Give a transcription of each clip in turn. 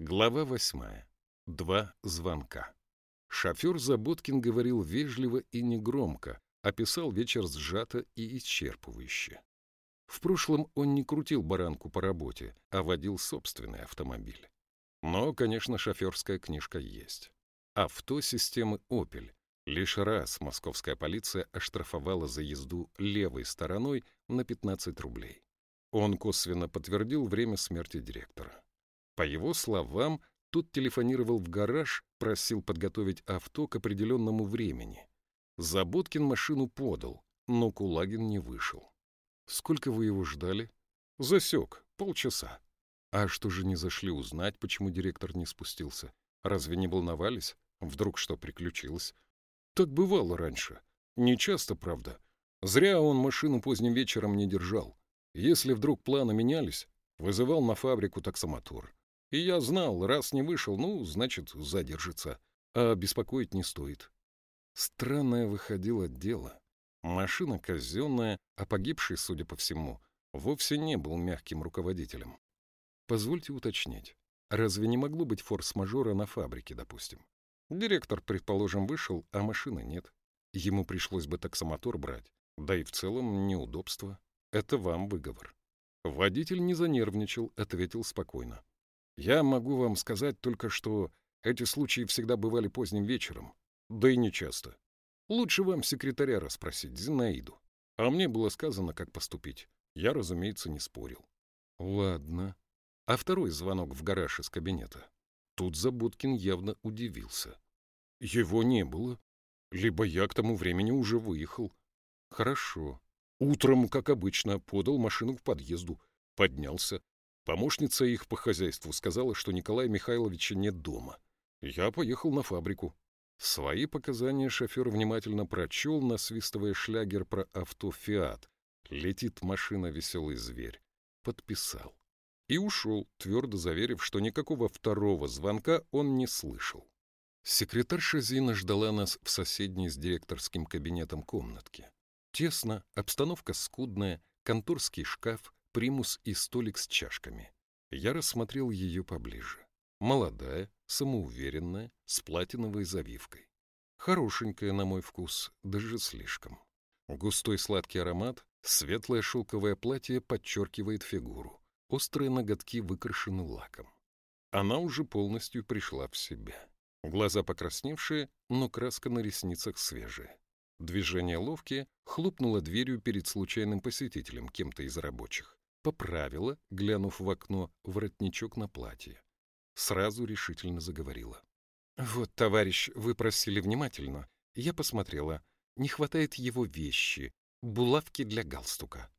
Глава восьмая. Два звонка. Шофер Заботкин говорил вежливо и негромко, описал вечер сжато и исчерпывающе. В прошлом он не крутил баранку по работе, а водил собственный автомобиль. Но, конечно, шоферская книжка есть. Авто системы «Опель». Лишь раз московская полиция оштрафовала за езду левой стороной на 15 рублей. Он косвенно подтвердил время смерти директора. По его словам, тот телефонировал в гараж, просил подготовить авто к определенному времени. Заботкин машину подал, но Кулагин не вышел. «Сколько вы его ждали?» «Засек. Полчаса». «А что же не зашли узнать, почему директор не спустился? Разве не волновались? Вдруг что приключилось?» «Так бывало раньше. Не часто, правда. Зря он машину поздним вечером не держал. Если вдруг планы менялись, вызывал на фабрику таксомотор. И я знал, раз не вышел, ну, значит, задержится. А беспокоить не стоит. Странное выходило дело. Машина казенная, а погибший, судя по всему, вовсе не был мягким руководителем. Позвольте уточнить, разве не могло быть форс-мажора на фабрике, допустим? Директор, предположим, вышел, а машины нет. Ему пришлось бы таксомотор брать, да и в целом неудобство. Это вам выговор. Водитель не занервничал, ответил спокойно. Я могу вам сказать только, что эти случаи всегда бывали поздним вечером, да и не часто. Лучше вам секретаря расспросить, Зинаиду. А мне было сказано, как поступить. Я, разумеется, не спорил. Ладно. А второй звонок в гараж из кабинета. Тут Забудкин явно удивился. Его не было. Либо я к тому времени уже выехал. Хорошо. Утром, как обычно, подал машину к подъезду. Поднялся, Помощница их по хозяйству сказала, что Николая Михайловича нет дома. Я поехал на фабрику. Свои показания шофер внимательно прочел, насвистывая шлягер про авто «Фиат». Летит машина «Веселый зверь». Подписал. И ушел, твердо заверив, что никакого второго звонка он не слышал. Секретарша Зина ждала нас в соседней с директорским кабинетом комнатке. Тесно, обстановка скудная, конторский шкаф, примус и столик с чашками. Я рассмотрел ее поближе. Молодая, самоуверенная, с платиновой завивкой. Хорошенькая, на мой вкус, даже слишком. Густой сладкий аромат, светлое шелковое платье подчеркивает фигуру. Острые ноготки выкрашены лаком. Она уже полностью пришла в себя. Глаза покрасневшие, но краска на ресницах свежая. Движение ловкие, хлопнуло дверью перед случайным посетителем, кем-то из рабочих поправила, глянув в окно, воротничок на платье. Сразу решительно заговорила. «Вот, товарищ, вы просили внимательно. Я посмотрела. Не хватает его вещи, булавки для галстука».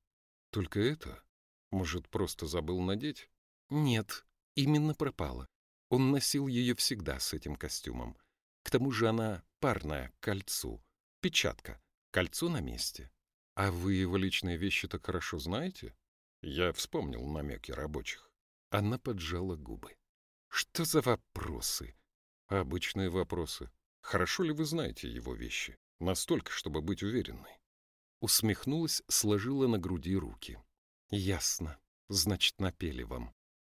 «Только это? Может, просто забыл надеть?» «Нет, именно пропала. Он носил ее всегда с этим костюмом. К тому же она парная, к кольцу. Печатка. Кольцо на месте. А вы его личные вещи так хорошо знаете?» Я вспомнил намеки рабочих. Она поджала губы. Что за вопросы? Обычные вопросы. Хорошо ли вы знаете его вещи? Настолько, чтобы быть уверенной. Усмехнулась, сложила на груди руки. Ясно. Значит, напели вам.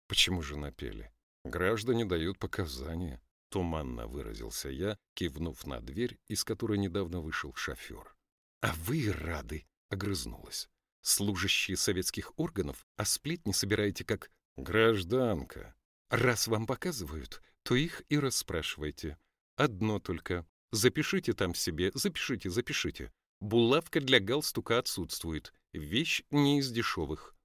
Почему же напели? Граждане дают показания. Туманно выразился я, кивнув на дверь, из которой недавно вышел шофер. «А вы рады!» — огрызнулась служащие советских органов, а сплетни собираете как гражданка. Раз вам показывают, то их и расспрашивайте. Одно только. Запишите там себе, запишите, запишите. Булавка для галстука отсутствует. Вещь не из дешевых.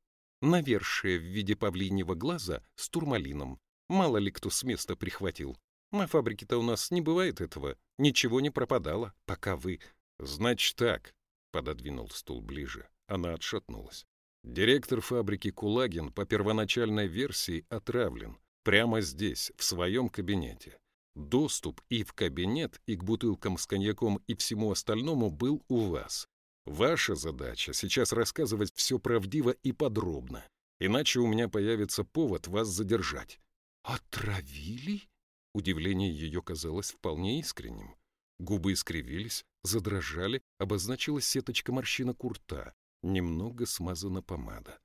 Навершие в виде павлиньего глаза с турмалином. Мало ли кто с места прихватил. На фабрике-то у нас не бывает этого. Ничего не пропадало, пока вы... Значит так, — пододвинул стул ближе. Она отшатнулась. Директор фабрики Кулагин по первоначальной версии отравлен. Прямо здесь, в своем кабинете. Доступ и в кабинет, и к бутылкам с коньяком и всему остальному был у вас. Ваша задача сейчас рассказывать все правдиво и подробно, иначе у меня появится повод вас задержать. «Отравили?» Удивление ее казалось вполне искренним. Губы искривились, задрожали, обозначилась сеточка морщинок у рта, немного смазана помада.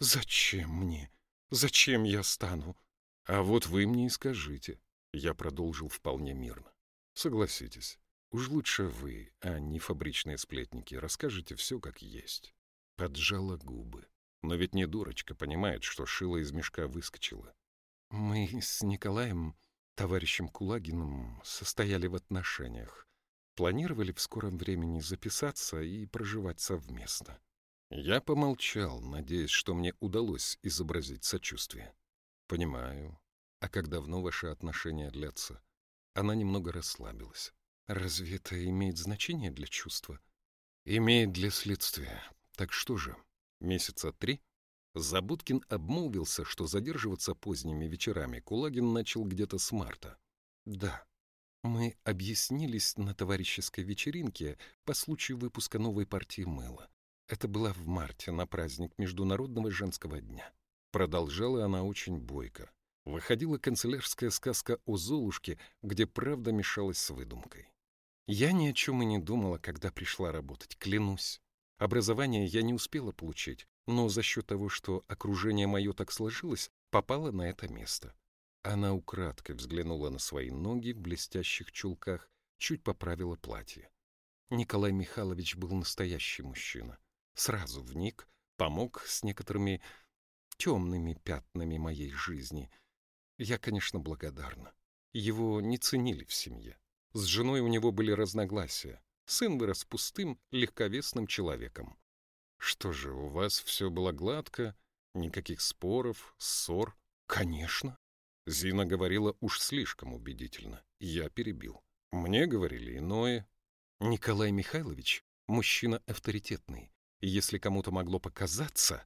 «Зачем мне? Зачем я стану? А вот вы мне и скажите. Я продолжил вполне мирно. Согласитесь, уж лучше вы, а не фабричные сплетники, расскажете все как есть. Поджала губы. Но ведь не дурочка понимает, что шило из мешка выскочило. Мы с Николаем, товарищем Кулагиным, состояли в отношениях. Планировали в скором времени записаться и проживать совместно. Я помолчал, надеясь, что мне удалось изобразить сочувствие. Понимаю. А как давно ваши отношения длятся? Она немного расслабилась. Разве это имеет значение для чувства? Имеет для следствия. Так что же, месяца три? Забудкин обмолвился, что задерживаться поздними вечерами Кулагин начал где-то с марта. Да, мы объяснились на товарищеской вечеринке по случаю выпуска новой партии мыла. Это было в марте, на праздник Международного женского дня. Продолжала она очень бойко. Выходила канцелярская сказка о Золушке, где правда мешалась с выдумкой. Я ни о чем и не думала, когда пришла работать, клянусь. Образование я не успела получить, но за счет того, что окружение мое так сложилось, попала на это место. Она украдкой взглянула на свои ноги в блестящих чулках, чуть поправила платье. Николай Михайлович был настоящий мужчина. Сразу вник, помог с некоторыми темными пятнами моей жизни. Я, конечно, благодарна. Его не ценили в семье. С женой у него были разногласия. Сын вырос пустым, легковесным человеком. Что же, у вас все было гладко? Никаких споров, ссор? Конечно. Зина говорила уж слишком убедительно. Я перебил. Мне говорили иное. Николай Михайлович — мужчина авторитетный. Если кому-то могло показаться,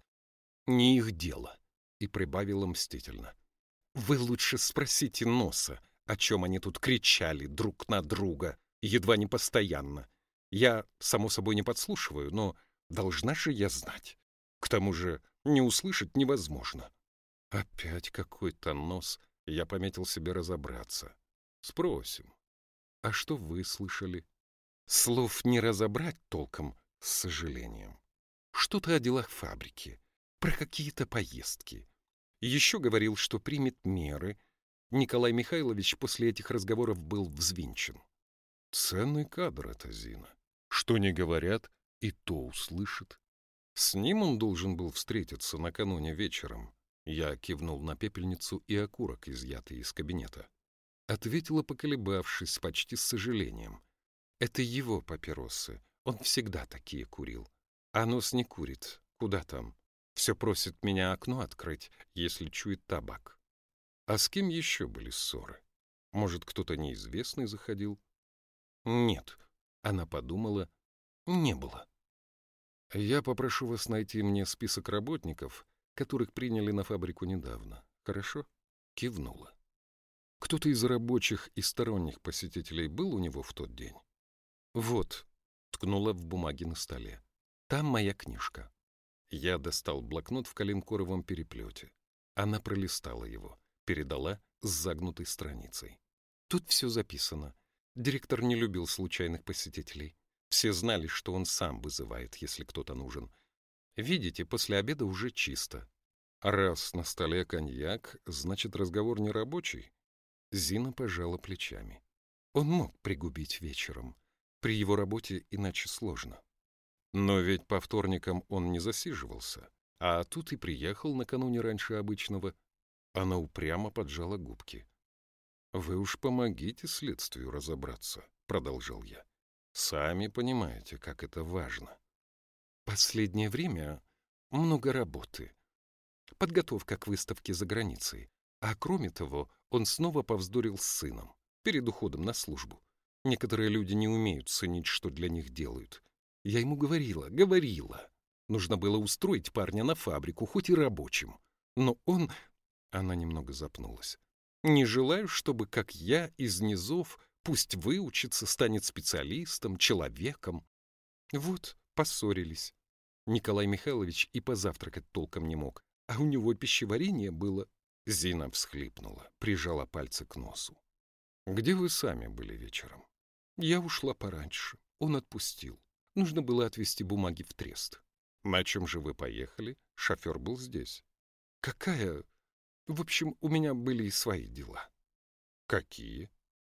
не их дело. И прибавила мстительно. Вы лучше спросите Носа, о чем они тут кричали друг на друга, едва не постоянно. Я, само собой, не подслушиваю, но должна же я знать. К тому же не услышать невозможно. Опять какой-то нос. Я пометил себе разобраться. Спросим. А что вы слышали? Слов не разобрать толком, с сожалением. Что-то о делах фабрики, про какие-то поездки. Еще говорил, что примет меры. Николай Михайлович после этих разговоров был взвинчен. Ценный кадр это, Зина. Что не говорят, и то услышит. С ним он должен был встретиться накануне вечером. Я кивнул на пепельницу и окурок, изъятый из кабинета. Ответила, поколебавшись, почти с сожалением. Это его папиросы. Он всегда такие курил. А нос не курит. Куда там? Все просит меня окно открыть, если чует табак. А с кем еще были ссоры? Может, кто-то неизвестный заходил? Нет, она подумала, не было. Я попрошу вас найти мне список работников, которых приняли на фабрику недавно. Хорошо? Кивнула. Кто-то из рабочих и сторонних посетителей был у него в тот день? Вот, ткнула в бумаге на столе. Там моя книжка. Я достал блокнот в коленкоровом переплете. Она пролистала его, передала с загнутой страницей. Тут все записано. Директор не любил случайных посетителей. Все знали, что он сам вызывает, если кто-то нужен. Видите, после обеда уже чисто. Раз на столе коньяк, значит, разговор не рабочий. Зина пожала плечами. Он мог пригубить вечером. При его работе иначе сложно. Но ведь по вторникам он не засиживался. А тут и приехал накануне раньше обычного. Она упрямо поджала губки. «Вы уж помогите следствию разобраться», — продолжал я. «Сами понимаете, как это важно». «Последнее время много работы. Подготовка к выставке за границей. А кроме того, он снова повздорил с сыном перед уходом на службу. Некоторые люди не умеют ценить, что для них делают. Я ему говорила, говорила. Нужно было устроить парня на фабрику, хоть и рабочим. Но он... Она немного запнулась. Не желаю, чтобы, как я, из низов, пусть выучится, станет специалистом, человеком. Вот, поссорились. Николай Михайлович и позавтракать толком не мог, а у него пищеварение было... Зина всхлипнула, прижала пальцы к носу. «Где вы сами были вечером?» «Я ушла пораньше. Он отпустил. Нужно было отвезти бумаги в трест». «На чем же вы поехали? Шофер был здесь». «Какая В общем, у меня были и свои дела. Какие?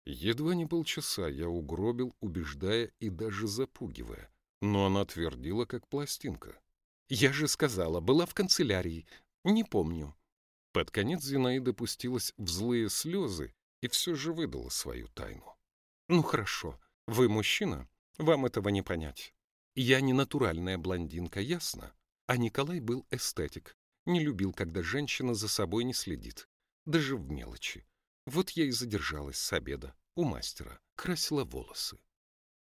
Едва не полчаса я угробил, убеждая и даже запугивая. Но она твердила, как пластинка. Я же сказала, была в канцелярии. Не помню. Под конец Зинаида пустилась в злые слезы и все же выдала свою тайну. Ну хорошо, вы мужчина, вам этого не понять. Я не натуральная блондинка, ясно? А Николай был эстетик, не любил, когда женщина за собой не следит, даже в мелочи. Вот я и задержалась с обеда у мастера, красила волосы.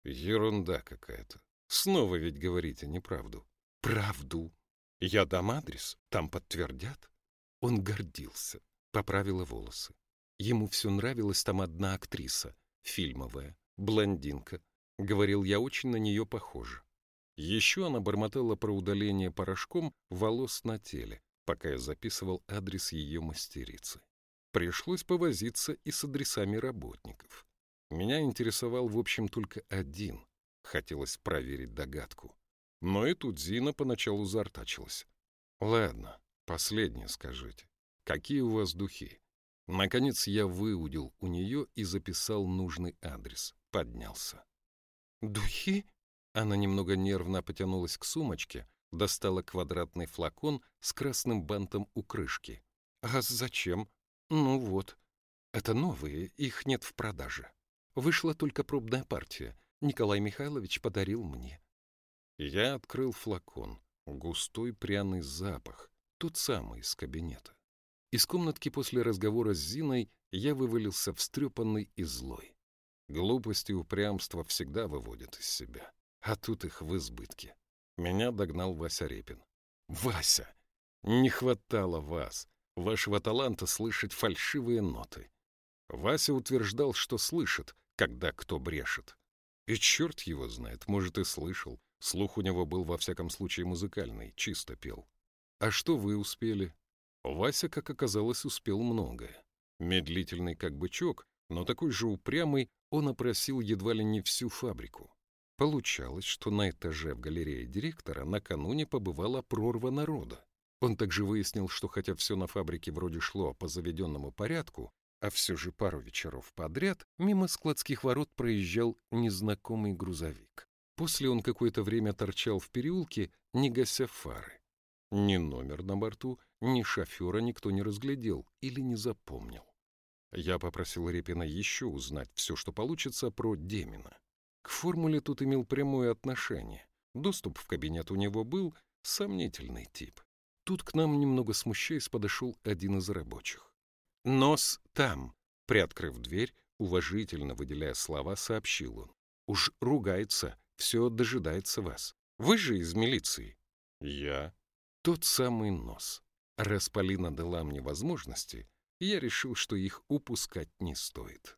Ерунда какая-то. Снова ведь говорите неправду. Правду. Я дам адрес, там подтвердят. Он гордился, поправила волосы. Ему все нравилась там одна актриса, фильмовая, блондинка. Говорил, я очень на нее похожа. Еще она бормотала про удаление порошком волос на теле, пока я записывал адрес ее мастерицы. Пришлось повозиться и с адресами работников. Меня интересовал, в общем, только один. Хотелось проверить догадку. Но и тут Зина поначалу зартачилась. «Ладно, последнее скажите. Какие у вас духи?» Наконец я выудил у нее и записал нужный адрес. Поднялся. «Духи?» Она немного нервно потянулась к сумочке, достала квадратный флакон с красным бантом у крышки. «А зачем?» «Ну вот. Это новые, их нет в продаже. Вышла только пробная партия. Николай Михайлович подарил мне». Я открыл флакон. Густой пряный запах. Тот самый из кабинета. Из комнатки после разговора с Зиной я вывалился встрепанный и злой. Глупость и упрямство всегда выводят из себя а тут их в избытке. Меня догнал Вася Репин. «Вася! Не хватало вас, вашего таланта слышать фальшивые ноты». Вася утверждал, что слышит, когда кто брешет. И черт его знает, может, и слышал. Слух у него был, во всяком случае, музыкальный, чисто пел. «А что вы успели?» Вася, как оказалось, успел многое. Медлительный как бычок, но такой же упрямый, он опросил едва ли не всю фабрику. Получалось, что на этаже в галерее директора накануне побывала прорва народа. Он также выяснил, что хотя все на фабрике вроде шло по заведенному порядку, а все же пару вечеров подряд мимо складских ворот проезжал незнакомый грузовик. После он какое-то время торчал в переулке, не гася фары. Ни номер на борту, ни шофера никто не разглядел или не запомнил. Я попросил Репина еще узнать все, что получится про Демина. К формуле тут имел прямое отношение. Доступ в кабинет у него был сомнительный тип. Тут к нам, немного смущаясь, подошел один из рабочих. «Нос там!» Приоткрыв дверь, уважительно выделяя слова, сообщил он. «Уж ругается, все дожидается вас. Вы же из милиции?» «Я?» «Тот самый нос. Раз Полина дала мне возможности, я решил, что их упускать не стоит».